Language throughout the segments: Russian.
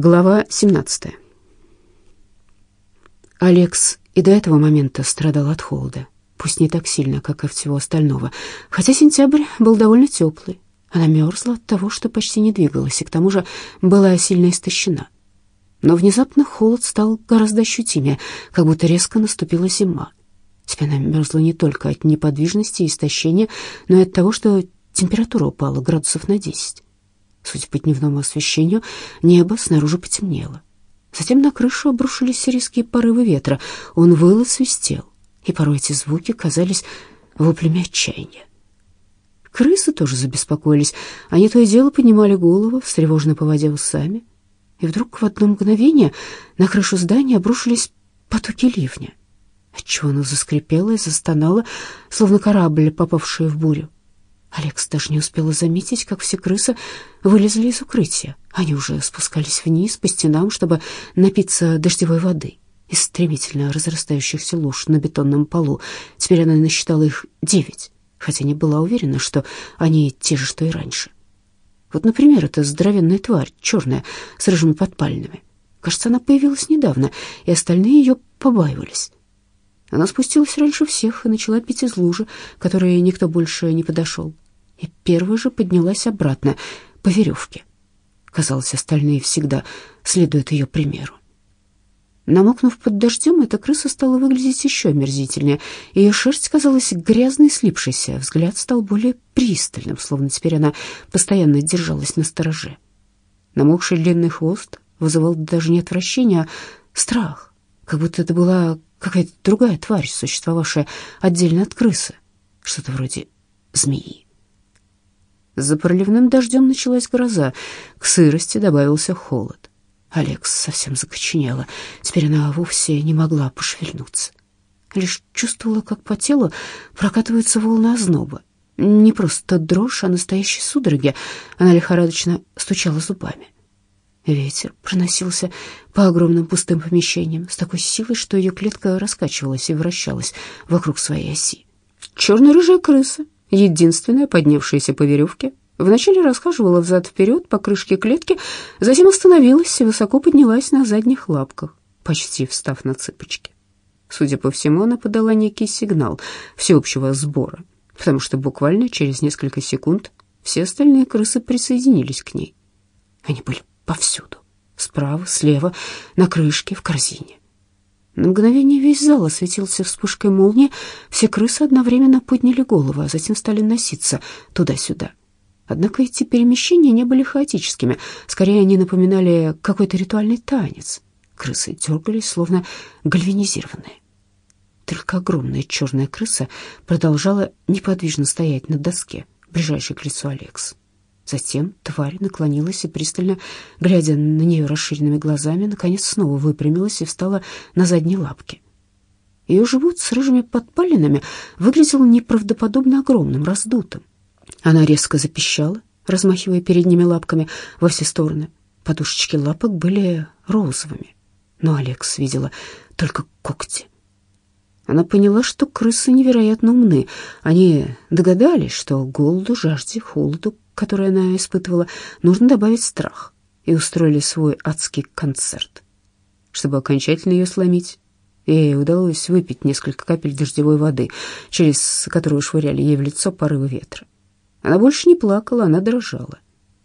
Глава 17. Алекс и до этого момента страдал от холода, пусть не так сильно, как и всего остального, хотя сентябрь был довольно теплый. Она мерзла от того, что почти не двигалась, и к тому же была сильно истощена. Но внезапно холод стал гораздо ощутимее, как будто резко наступила зима. Теперь она мерзла не только от неподвижности и истощения, но и от того, что температура упала градусов на десять. Судя по дневному освещению, небо снаружи потемнело. Затем на крышу обрушились резкие порывы ветра. Он выл и свистел, и порой эти звуки казались воплями отчаяния. Крысы тоже забеспокоились. Они то и дело поднимали голову, встревоженно поводя усами. И вдруг в одно мгновение на крышу здания обрушились потоки ливня, отчего оно заскрипело и застонало, словно корабль, попавший в бурю. Алекс даже не успела заметить, как все крысы вылезли из укрытия. Они уже спускались вниз по стенам, чтобы напиться дождевой воды из стремительно разрастающихся луж на бетонном полу. Теперь она насчитала их девять, хотя не была уверена, что они те же, что и раньше. Вот, например, эта здоровенная тварь, черная, с рыжими подпальными. Кажется, она появилась недавно, и остальные ее побаивались. Она спустилась раньше всех и начала пить из лужи, которой никто больше не подошел. И первая же поднялась обратно по веревке. Казалось, остальные всегда следуют ее примеру. Намокнув под дождем, эта крыса стала выглядеть еще омерзительнее. Ее шерсть казалась грязной, слипшейся, взгляд стал более пристальным, словно теперь она постоянно держалась на стороже. Намокший длинный хвост вызывал даже не отвращение, а страх, как будто это была какая-то другая тварь, существовавшая отдельно от крысы, что-то вроде змеи. За проливным дождем началась гроза, к сырости добавился холод. Алекс совсем закоченела, теперь она вовсе не могла пошевельнуться. Лишь чувствовала, как по телу прокатывается волна озноба. Не просто дрожь, а настоящие судороги. Она лихорадочно стучала зубами. Ветер проносился по огромным пустым помещениям с такой силой, что ее клетка раскачивалась и вращалась вокруг своей оси. Черно-рыжая крыса, единственная поднявшаяся по веревке, вначале расхаживала взад-вперед по крышке клетки, затем остановилась и высоко поднялась на задних лапках, почти встав на цыпочки. Судя по всему, она подала некий сигнал всеобщего сбора, потому что буквально через несколько секунд все остальные крысы присоединились к ней. Они были повсюду. Справа, слева, на крышке, в корзине. На мгновение весь зал осветился вспышкой молнии. Все крысы одновременно подняли головы, а затем стали носиться туда-сюда. Однако эти перемещения не были хаотическими. Скорее, они напоминали какой-то ритуальный танец. Крысы дергались, словно гальванизированные. Только огромная черная крыса продолжала неподвижно стоять на доске, ближайшей к лицу Алекс. Затем тварь наклонилась и, пристально глядя на нее расширенными глазами, наконец снова выпрямилась и встала на задние лапки. Ее живот с рыжими подпалинами выглядел неправдоподобно огромным, раздутым. Она резко запищала, размахивая передними лапками во все стороны. Подушечки лапок были розовыми, но Алекс видела только когти. Она поняла, что крысы невероятно умны. Они догадались, что голоду, жажде, холоду, который она испытывала, нужно добавить страх, и устроили свой адский концерт. Чтобы окончательно ее сломить, ей удалось выпить несколько капель дождевой воды, через которую швыряли ей в лицо порывы ветра. Она больше не плакала, она дрожала.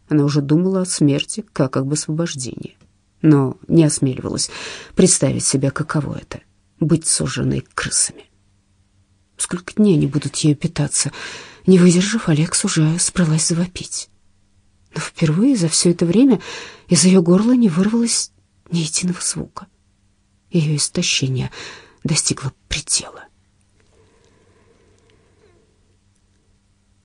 Она уже думала о смерти, как об освобождении, но не осмеливалась представить себе, каково это — быть сожженной крысами. Сколько дней они будут ею питаться — не выдержав, Алекс уже справилась завопить. Но впервые за все это время из ее горла не вырвалось ни единого звука. Ее истощение достигло предела.